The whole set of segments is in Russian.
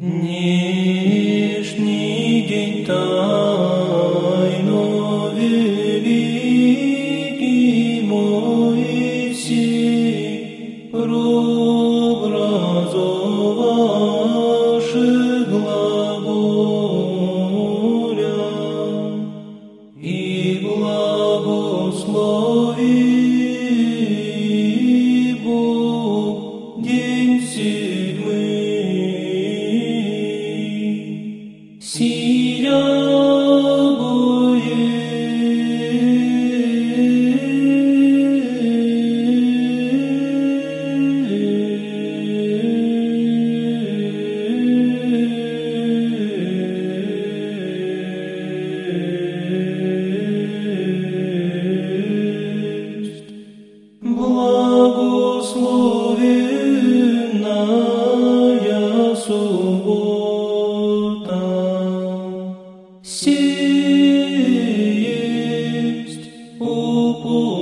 Днешний день тайно великий Моисей прообразовавший глаголя и благослови Бог день седьмый. Благословенная суббота. Сесть упокоения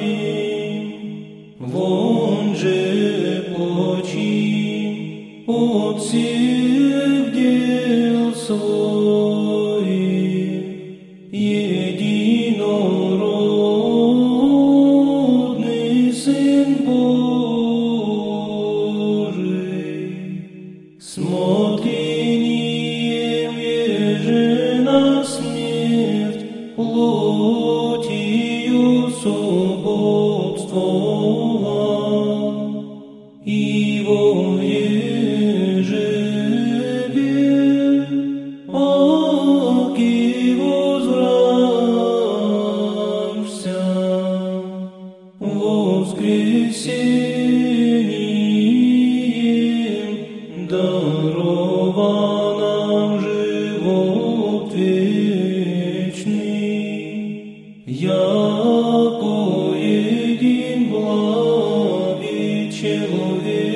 вин. Вон же почин от всех дел своих, единородный Сын Божий, смотрением еже на смерть плотью субботствовал, и во ежебе аки возвращся. Воскресением вечный, яко един благий человек.